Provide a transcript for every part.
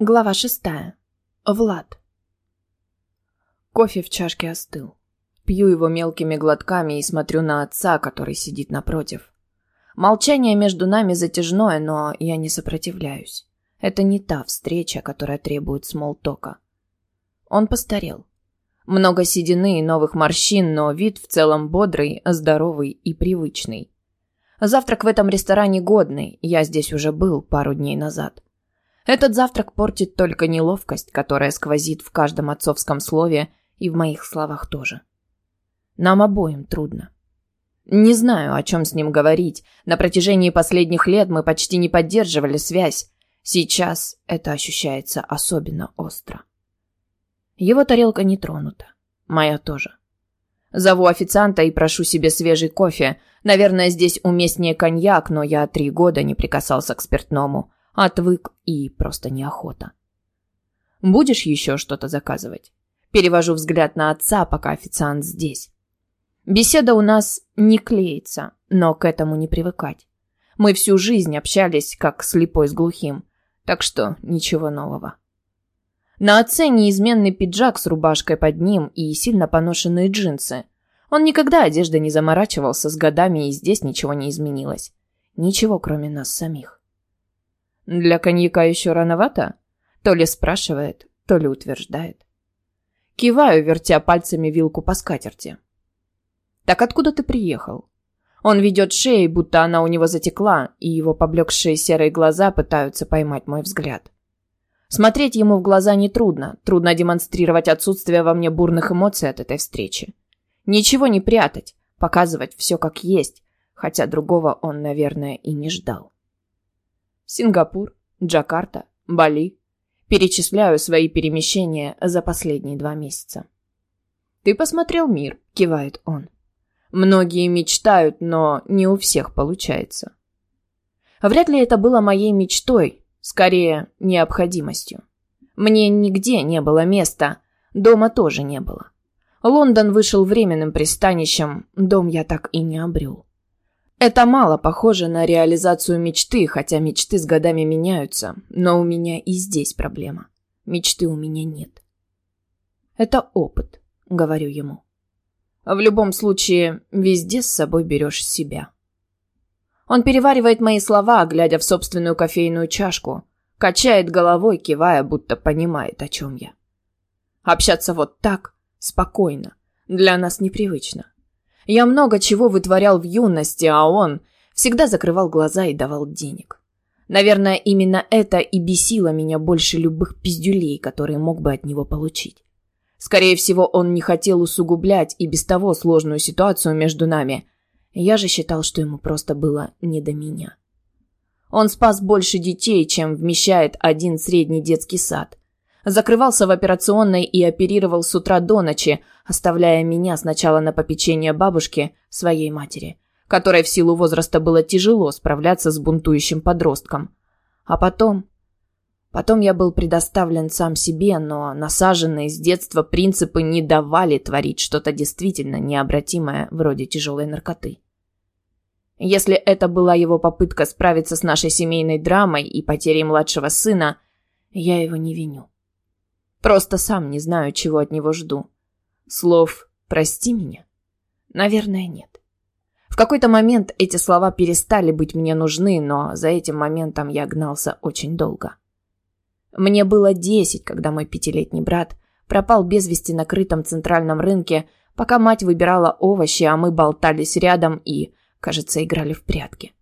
Глава шестая. Влад. Кофе в чашке остыл. Пью его мелкими глотками и смотрю на отца, который сидит напротив. Молчание между нами затяжное, но я не сопротивляюсь. Это не та встреча, которая требует смолтока. Он постарел. Много седины и новых морщин, но вид в целом бодрый, здоровый и привычный. Завтрак в этом ресторане годный, я здесь уже был пару дней назад. Этот завтрак портит только неловкость, которая сквозит в каждом отцовском слове и в моих словах тоже. Нам обоим трудно. Не знаю, о чем с ним говорить. На протяжении последних лет мы почти не поддерживали связь. Сейчас это ощущается особенно остро. Его тарелка не тронута. Моя тоже. Зову официанта и прошу себе свежий кофе. Наверное, здесь уместнее коньяк, но я три года не прикасался к спиртному. Отвык и просто неохота. Будешь еще что-то заказывать? Перевожу взгляд на отца, пока официант здесь. Беседа у нас не клеится, но к этому не привыкать. Мы всю жизнь общались, как слепой с глухим, так что ничего нового. На отце неизменный пиджак с рубашкой под ним и сильно поношенные джинсы. Он никогда одеждой не заморачивался с годами, и здесь ничего не изменилось. Ничего, кроме нас самих. Для коньяка еще рановато? То ли спрашивает, то ли утверждает. Киваю, вертя пальцами вилку по скатерти. Так откуда ты приехал? Он ведет шеей, будто она у него затекла, и его поблекшие серые глаза пытаются поймать мой взгляд. Смотреть ему в глаза нетрудно, трудно демонстрировать отсутствие во мне бурных эмоций от этой встречи. Ничего не прятать, показывать все как есть, хотя другого он, наверное, и не ждал. Сингапур, Джакарта, Бали. Перечисляю свои перемещения за последние два месяца. «Ты посмотрел мир», — кивает он. «Многие мечтают, но не у всех получается». Вряд ли это было моей мечтой, скорее, необходимостью. Мне нигде не было места, дома тоже не было. Лондон вышел временным пристанищем, дом я так и не обрел. Это мало похоже на реализацию мечты, хотя мечты с годами меняются, но у меня и здесь проблема. Мечты у меня нет. Это опыт, говорю ему. В любом случае, везде с собой берешь себя. Он переваривает мои слова, глядя в собственную кофейную чашку, качает головой, кивая, будто понимает, о чем я. Общаться вот так, спокойно, для нас непривычно. Я много чего вытворял в юности, а он всегда закрывал глаза и давал денег. Наверное, именно это и бесило меня больше любых пиздюлей, которые мог бы от него получить. Скорее всего, он не хотел усугублять и без того сложную ситуацию между нами. Я же считал, что ему просто было не до меня. Он спас больше детей, чем вмещает один средний детский сад. Закрывался в операционной и оперировал с утра до ночи, оставляя меня сначала на попечение бабушки, своей матери, которой в силу возраста было тяжело справляться с бунтующим подростком. А потом... Потом я был предоставлен сам себе, но насаженные с детства принципы не давали творить что-то действительно необратимое, вроде тяжелой наркоты. Если это была его попытка справиться с нашей семейной драмой и потерей младшего сына, я его не виню. Просто сам не знаю, чего от него жду. Слов «прости меня»? Наверное, нет. В какой-то момент эти слова перестали быть мне нужны, но за этим моментом я гнался очень долго. Мне было десять, когда мой пятилетний брат пропал без вести на крытом центральном рынке, пока мать выбирала овощи, а мы болтались рядом и, кажется, играли в прятки.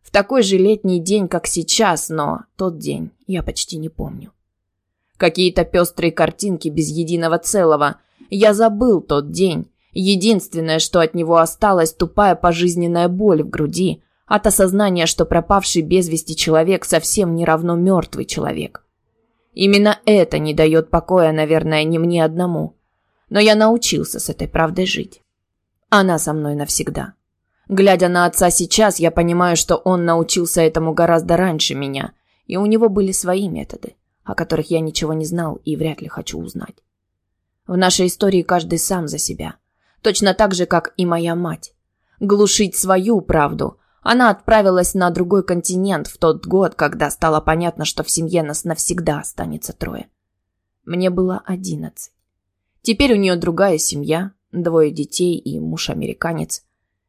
В такой же летний день, как сейчас, но тот день я почти не помню. Какие-то пестрые картинки без единого целого – я забыл тот день. Единственное, что от него осталось, тупая пожизненная боль в груди от осознания, что пропавший без вести человек совсем не равно мертвый человек. Именно это не дает покоя, наверное, не мне одному. Но я научился с этой правдой жить. Она со мной навсегда. Глядя на отца сейчас, я понимаю, что он научился этому гораздо раньше меня, и у него были свои методы, о которых я ничего не знал и вряд ли хочу узнать. В нашей истории каждый сам за себя. Точно так же, как и моя мать. Глушить свою правду, Она отправилась на другой континент в тот год, когда стало понятно, что в семье нас навсегда останется трое. Мне было одиннадцать. Теперь у нее другая семья, двое детей и муж-американец.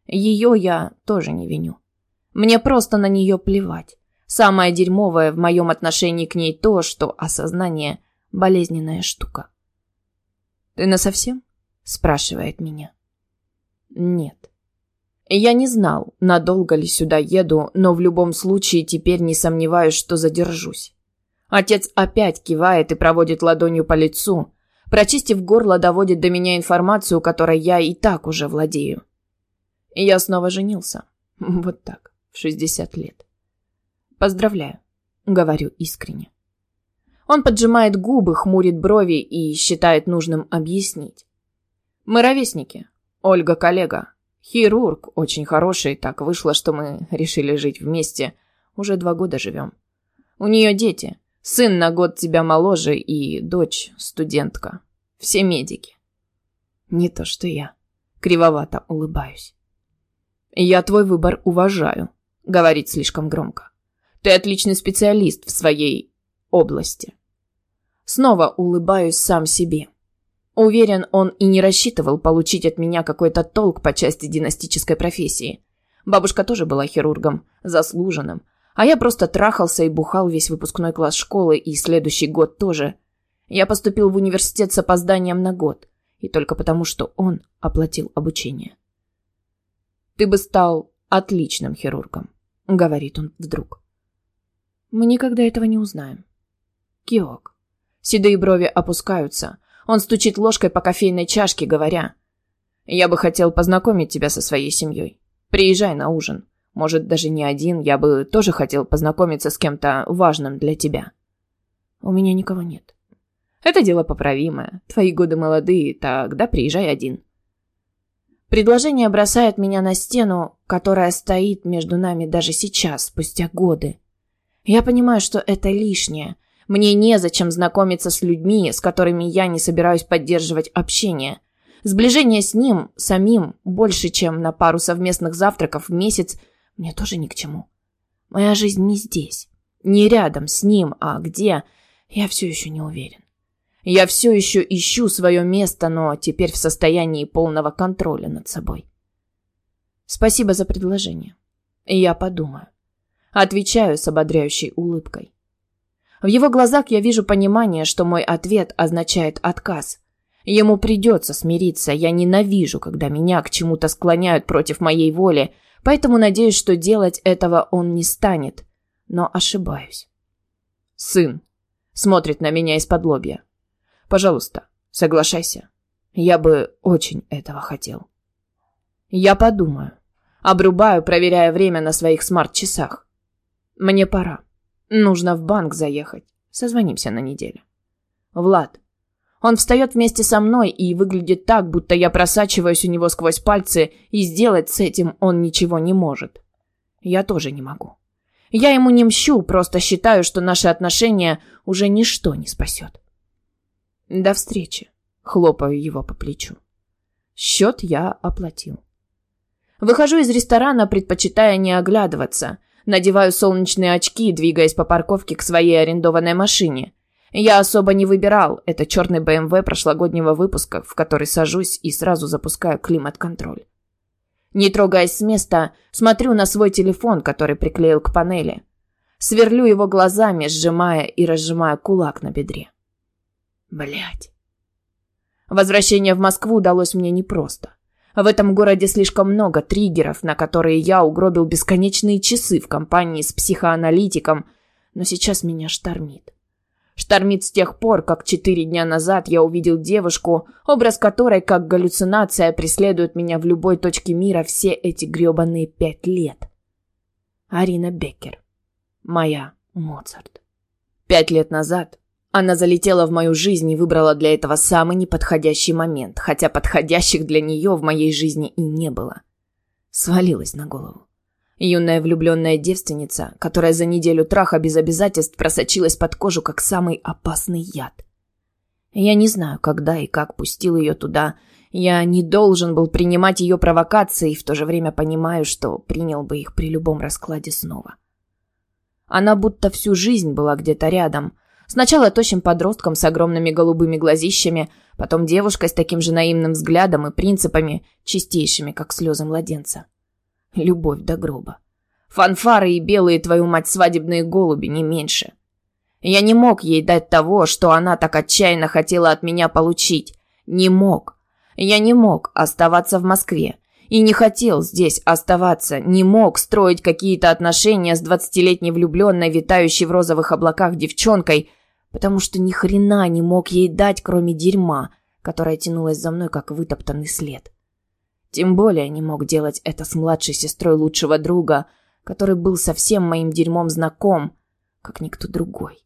Ее я тоже не виню. Мне просто на нее плевать. Самое дерьмовое в моем отношении к ней то, что осознание – болезненная штука. «Ты насовсем?» – спрашивает меня. «Нет». Я не знал, надолго ли сюда еду, но в любом случае теперь не сомневаюсь, что задержусь. Отец опять кивает и проводит ладонью по лицу, прочистив горло, доводит до меня информацию, которой я и так уже владею. Я снова женился. Вот так, в 60 лет. Поздравляю, говорю искренне. Он поджимает губы, хмурит брови и считает нужным объяснить. Мы ровесники. Ольга коллега. Хирург, очень хороший, так вышло, что мы решили жить вместе. Уже два года живем. У нее дети. Сын на год тебя моложе и дочь студентка. Все медики. Не то, что я. Кривовато улыбаюсь. Я твой выбор уважаю, говорит слишком громко. Ты отличный специалист в своей области. Снова улыбаюсь сам себе. Уверен, он и не рассчитывал получить от меня какой-то толк по части династической профессии. Бабушка тоже была хирургом, заслуженным. А я просто трахался и бухал весь выпускной класс школы и следующий год тоже. Я поступил в университет с опозданием на год. И только потому, что он оплатил обучение. «Ты бы стал отличным хирургом», — говорит он вдруг. Мы никогда этого не узнаем. Киок. Седые брови опускаются. Он стучит ложкой по кофейной чашке, говоря. «Я бы хотел познакомить тебя со своей семьей. Приезжай на ужин. Может, даже не один, я бы тоже хотел познакомиться с кем-то важным для тебя». «У меня никого нет». «Это дело поправимое. Твои годы молодые, тогда приезжай один». Предложение бросает меня на стену, которая стоит между нами даже сейчас, спустя годы. Я понимаю, что это лишнее. Мне незачем знакомиться с людьми, с которыми я не собираюсь поддерживать общение. Сближение с ним, самим, больше, чем на пару совместных завтраков в месяц, мне тоже ни к чему. Моя жизнь не здесь, не рядом с ним, а где, я все еще не уверен. Я все еще ищу свое место, но теперь в состоянии полного контроля над собой. Спасибо за предложение. Я подумаю. Отвечаю с ободряющей улыбкой. В его глазах я вижу понимание, что мой ответ означает отказ. Ему придется смириться. Я ненавижу, когда меня к чему-то склоняют против моей воли, поэтому надеюсь, что делать этого он не станет. Но ошибаюсь. Сын смотрит на меня из-под лобья. Пожалуйста, соглашайся. Я бы очень этого хотел. Я подумаю. Обрубаю, проверяя время на своих смарт-часах. Мне пора. Нужно в банк заехать. Созвонимся на неделю. Влад. Он встает вместе со мной и выглядит так, будто я просачиваюсь у него сквозь пальцы, и сделать с этим он ничего не может. Я тоже не могу. Я ему не мщу, просто считаю, что наши отношения уже ничто не спасет. До встречи. Хлопаю его по плечу. Счет я оплатил. Выхожу из ресторана, предпочитая не оглядываться – Надеваю солнечные очки, двигаясь по парковке к своей арендованной машине. Я особо не выбирал. Это черный БМВ прошлогоднего выпуска, в который сажусь и сразу запускаю климат-контроль. Не трогаясь с места, смотрю на свой телефон, который приклеил к панели. Сверлю его глазами, сжимая и разжимая кулак на бедре. Блять. Возвращение в Москву удалось мне непросто. В этом городе слишком много триггеров, на которые я угробил бесконечные часы в компании с психоаналитиком, но сейчас меня штормит. Штормит с тех пор, как четыре дня назад я увидел девушку, образ которой, как галлюцинация, преследует меня в любой точке мира все эти гребаные пять лет. Арина Беккер. Моя Моцарт. Пять лет назад она залетела в мою жизнь и выбрала для этого самый неподходящий момент, хотя подходящих для нее в моей жизни и не было. Свалилась на голову. Юная влюбленная девственница, которая за неделю траха без обязательств просочилась под кожу, как самый опасный яд. Я не знаю, когда и как пустил ее туда, Я не должен был принимать ее провокации, и в то же время понимаю, что принял бы их при любом раскладе снова. Она будто всю жизнь была где-то рядом. Сначала тощим подростком с огромными голубыми глазищами, потом девушкой с таким же наивным взглядом и принципами, чистейшими, как слезы младенца. Любовь до гроба. Фанфары и белые, твою мать, свадебные голуби, не меньше. Я не мог ей дать того, что она так отчаянно хотела от меня получить. Не мог. Я не мог оставаться в Москве. И не хотел здесь оставаться, не мог строить какие-то отношения с двадцатилетней влюбленной, витающей в розовых облаках девчонкой, потому что ни хрена не мог ей дать, кроме дерьма, которое тянулось за мной, как вытоптанный след. Тем более не мог делать это с младшей сестрой лучшего друга, который был совсем моим дерьмом знаком, как никто другой.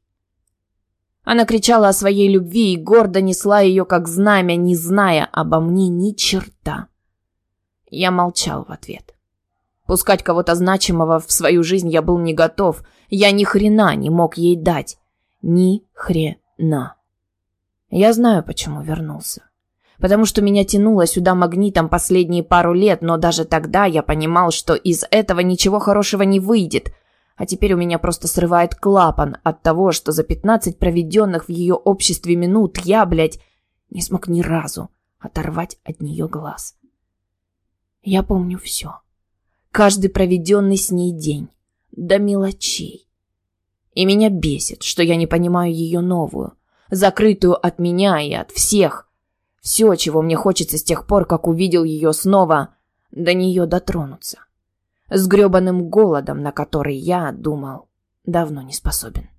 Она кричала о своей любви и гордо несла ее как знамя, не зная обо мне ни черта. Я молчал в ответ. Пускать кого-то значимого в свою жизнь я был не готов. Я ни хрена не мог ей дать. Ни хрена. Я знаю, почему вернулся. Потому что меня тянуло сюда магнитом последние пару лет, но даже тогда я понимал, что из этого ничего хорошего не выйдет – а теперь у меня просто срывает клапан от того, что за пятнадцать проведенных в ее обществе минут я, блядь, не смог ни разу оторвать от нее глаз. Я помню все. Каждый проведенный с ней день. До мелочей. И меня бесит, что я не понимаю ее новую, закрытую от меня и от всех. Все, чего мне хочется с тех пор, как увидел ее снова, до нее дотронуться с грёбаным голодом, на который я, думал, давно не способен.